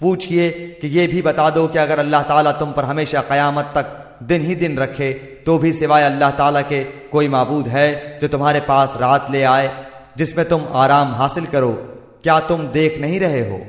पूछिए कि ये भी बता दो कि अगर अल्लाह ताला तुम पर हमेशा कयामत तक दिन ही दिन रखे तो भी सिवाय अल्लाह ताला के कोई मबूद है जो तुम्हारे पास रात ले आए, जिसमें तुम आराम हासिल करो? क्या तुम देख नहीं रहे हो?